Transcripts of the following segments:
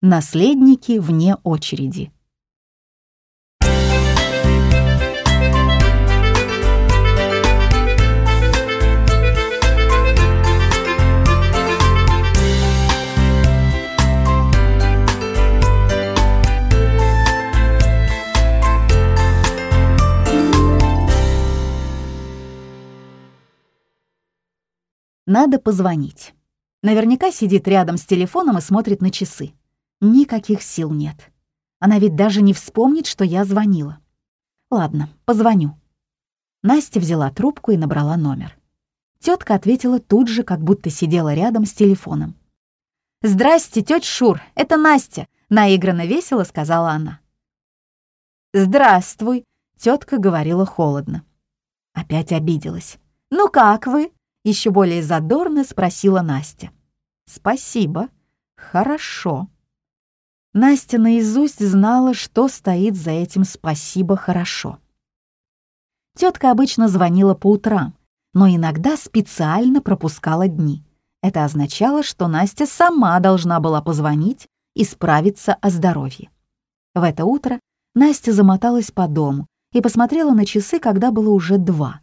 Наследники вне очереди. Надо позвонить. Наверняка сидит рядом с телефоном и смотрит на часы. Никаких сил нет. Она ведь даже не вспомнит, что я звонила. Ладно, позвоню. Настя взяла трубку и набрала номер. Тетка ответила тут же, как будто сидела рядом с телефоном. «Здрасте, тетя Шур, это Настя», — наигранно весело сказала она. «Здравствуй», — тетка говорила холодно. Опять обиделась. «Ну как вы?» еще более задорно спросила Настя. «Спасибо. Хорошо». Настя наизусть знала, что стоит за этим «спасибо, хорошо». Тетка обычно звонила по утрам, но иногда специально пропускала дни. Это означало, что Настя сама должна была позвонить и справиться о здоровье. В это утро Настя замоталась по дому и посмотрела на часы, когда было уже два.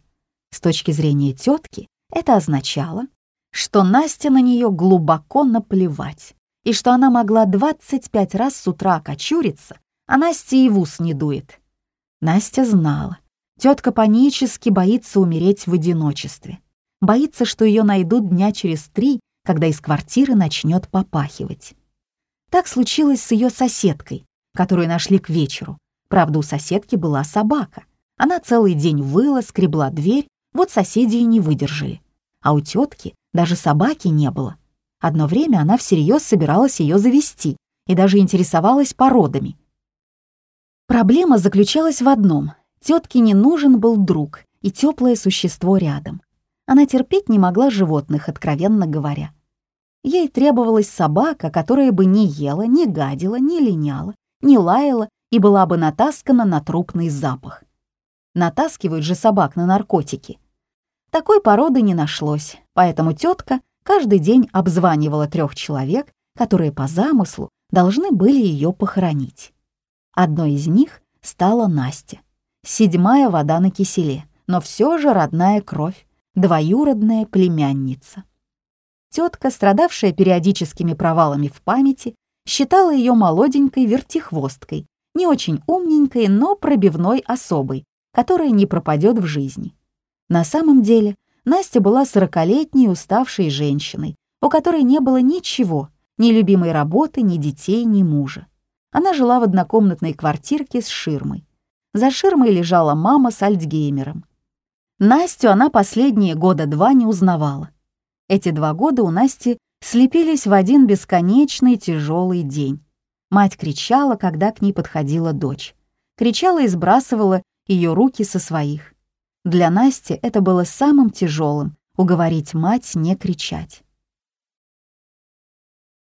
С точки зрения тетки, это означало, что Настя на нее глубоко наплевать, и что она могла 25 раз с утра окочуриться, а Настя и в ус не дует. Настя знала. Тетка панически боится умереть в одиночестве. Боится, что ее найдут дня через три, когда из квартиры начнет попахивать. Так случилось с ее соседкой, которую нашли к вечеру. Правда, у соседки была собака. Она целый день выла, скребла дверь, вот соседи и не выдержали. А у тетки даже собаки не было. Одно время она всерьез собиралась ее завести и даже интересовалась породами. Проблема заключалась в одном. Тетке не нужен был друг и теплое существо рядом. Она терпеть не могла животных, откровенно говоря. Ей требовалась собака, которая бы не ела, не гадила, не линяла, не лаяла и была бы натаскана на трупный запах. Натаскивают же собак на наркотики — такой породы не нашлось, поэтому тетка каждый день обзванивала трех человек, которые по замыслу должны были ее похоронить. Одной из них стала Настя, седьмая вода на киселе, но все же родная кровь, двоюродная племянница. Тетка, страдавшая периодическими провалами в памяти, считала ее молоденькой вертихвосткой, не очень умненькой, но пробивной особой, которая не пропадет в жизни. На самом деле Настя была сорокалетней уставшей женщиной, у которой не было ничего, ни любимой работы, ни детей, ни мужа. Она жила в однокомнатной квартирке с ширмой. За ширмой лежала мама с Альцгеймером. Настю она последние года два не узнавала. Эти два года у Насти слепились в один бесконечный тяжелый день. Мать кричала, когда к ней подходила дочь. Кричала и сбрасывала ее руки со своих. Для Насти это было самым тяжелым — уговорить мать не кричать.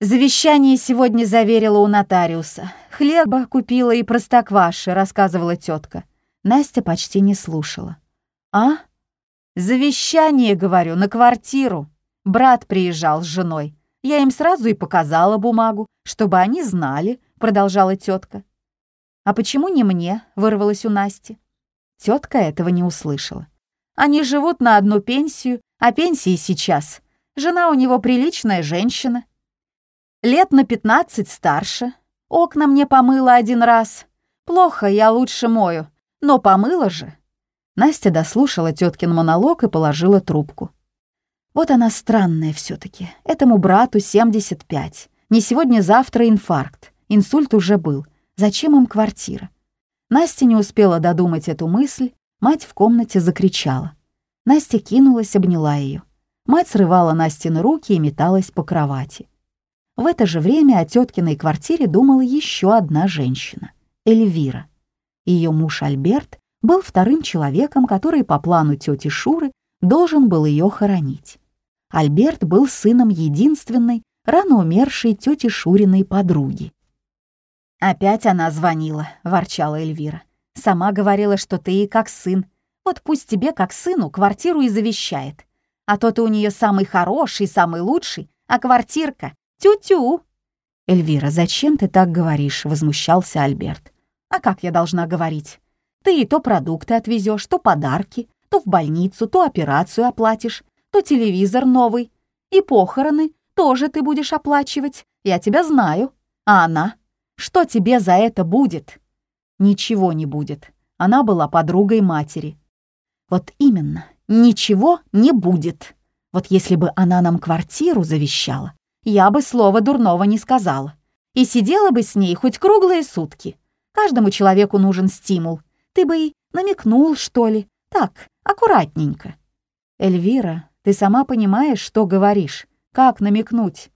«Завещание сегодня заверила у нотариуса. Хлеба купила и простокваши», — рассказывала тетка. Настя почти не слушала. «А? Завещание, говорю, на квартиру. Брат приезжал с женой. Я им сразу и показала бумагу, чтобы они знали», — продолжала тетка. «А почему не мне?» — вырвалось у Насти. Тетка этого не услышала. Они живут на одну пенсию, а пенсии сейчас. Жена у него приличная женщина. Лет на пятнадцать старше. Окна мне помыла один раз. Плохо, я лучше мою. Но помыла же. Настя дослушала теткин монолог и положила трубку. Вот она странная все таки Этому брату 75. Не сегодня-завтра инфаркт. Инсульт уже был. Зачем им квартира? Настя не успела додумать эту мысль, мать в комнате закричала. Настя кинулась, обняла ее. Мать срывала Настины руки и металась по кровати. В это же время о теткиной квартире думала еще одна женщина — Эльвира. Ее муж Альберт был вторым человеком, который по плану тети Шуры должен был ее хоронить. Альберт был сыном единственной, рано умершей тети Шуриной подруги. «Опять она звонила», — ворчала Эльвира. «Сама говорила, что ты ей как сын. Вот пусть тебе, как сыну, квартиру и завещает. А то ты у нее самый хороший, самый лучший, а квартирка — тю-тю». «Эльвира, зачем ты так говоришь?» — возмущался Альберт. «А как я должна говорить? Ты и то продукты отвезешь, то подарки, то в больницу, то операцию оплатишь, то телевизор новый. И похороны тоже ты будешь оплачивать, я тебя знаю. А она? Что тебе за это будет?» «Ничего не будет. Она была подругой матери». «Вот именно, ничего не будет. Вот если бы она нам квартиру завещала, я бы слова дурного не сказала. И сидела бы с ней хоть круглые сутки. Каждому человеку нужен стимул. Ты бы и намекнул, что ли. Так, аккуратненько. Эльвира, ты сама понимаешь, что говоришь. Как намекнуть?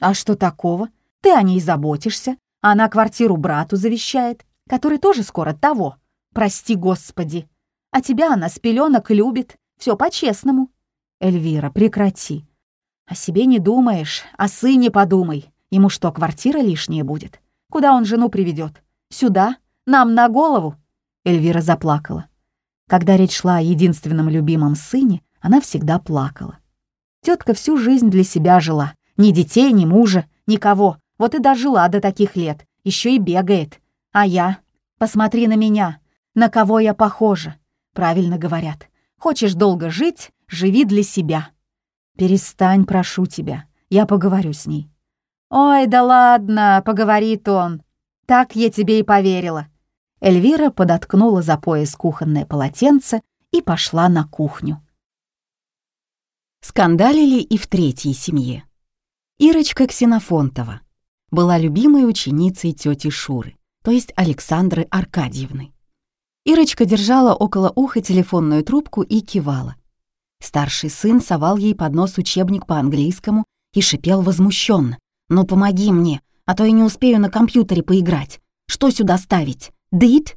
А что такого? Ты о ней заботишься. Она квартиру брату завещает, который тоже скоро того. Прости, Господи. А тебя она с пеленок любит. Все по-честному. Эльвира, прекрати. О себе не думаешь, о сыне подумай. Ему что, квартира лишняя будет? Куда он жену приведет? Сюда? Нам на голову?» Эльвира заплакала. Когда речь шла о единственном любимом сыне, она всегда плакала. Тетка всю жизнь для себя жила. Ни детей, ни мужа, никого. Вот и дожила до таких лет. Еще и бегает. А я? Посмотри на меня. На кого я похожа? Правильно говорят. Хочешь долго жить, живи для себя. Перестань, прошу тебя. Я поговорю с ней. Ой, да ладно, поговорит он. Так я тебе и поверила. Эльвира подоткнула за пояс кухонное полотенце и пошла на кухню. Скандалили и в третьей семье. Ирочка Ксенофонтова была любимой ученицей тети Шуры, то есть Александры Аркадьевны. Ирочка держала около уха телефонную трубку и кивала. Старший сын совал ей под нос учебник по английскому и шипел возмущенно. «Ну помоги мне, а то я не успею на компьютере поиграть. Что сюда ставить? Дит?»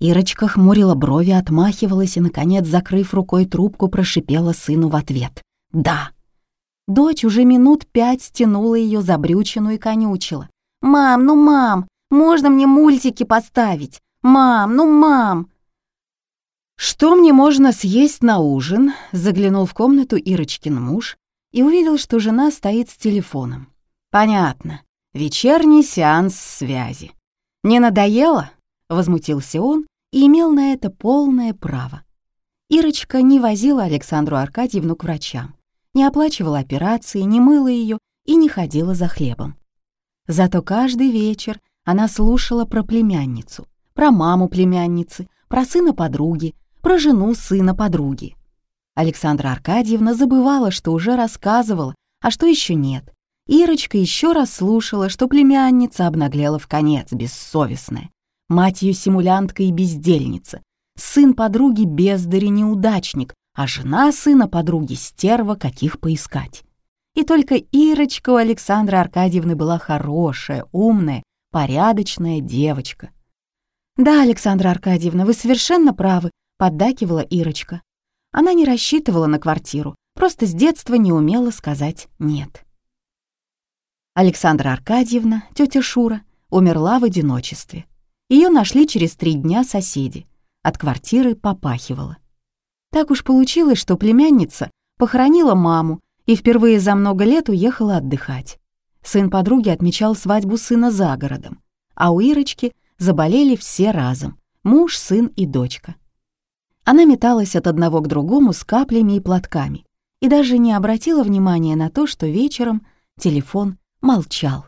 Ирочка хмурила брови, отмахивалась и, наконец, закрыв рукой трубку, прошипела сыну в ответ. «Да». Дочь уже минут пять стянула ее за брючину и конючила. «Мам, ну мам, можно мне мультики поставить? «Мам, ну мам!» «Что мне можно съесть на ужин?» Заглянул в комнату Ирочкин муж и увидел, что жена стоит с телефоном. «Понятно. Вечерний сеанс связи. Не надоело?» Возмутился он и имел на это полное право. Ирочка не возила Александру Аркадьевну к врачам, не оплачивала операции, не мыла ее и не ходила за хлебом. Зато каждый вечер она слушала про племянницу, про маму племянницы, про сына подруги, про жену сына подруги. Александра Аркадьевна забывала, что уже рассказывала, а что еще нет. Ирочка еще раз слушала, что племянница обнаглела в конец, бессовестная. Мать ее симулянтка и бездельница. Сын подруги бездарь неудачник, а жена сына подруги стерва, каких поискать. И только Ирочка у Александры Аркадьевны была хорошая, умная, порядочная девочка. «Да, Александра Аркадьевна, вы совершенно правы», — поддакивала Ирочка. Она не рассчитывала на квартиру, просто с детства не умела сказать «нет». Александра Аркадьевна, тетя Шура, умерла в одиночестве. Ее нашли через три дня соседи. От квартиры попахивало. Так уж получилось, что племянница похоронила маму и впервые за много лет уехала отдыхать. Сын подруги отмечал свадьбу сына за городом, а у Ирочки — заболели все разом — муж, сын и дочка. Она металась от одного к другому с каплями и платками и даже не обратила внимания на то, что вечером телефон молчал.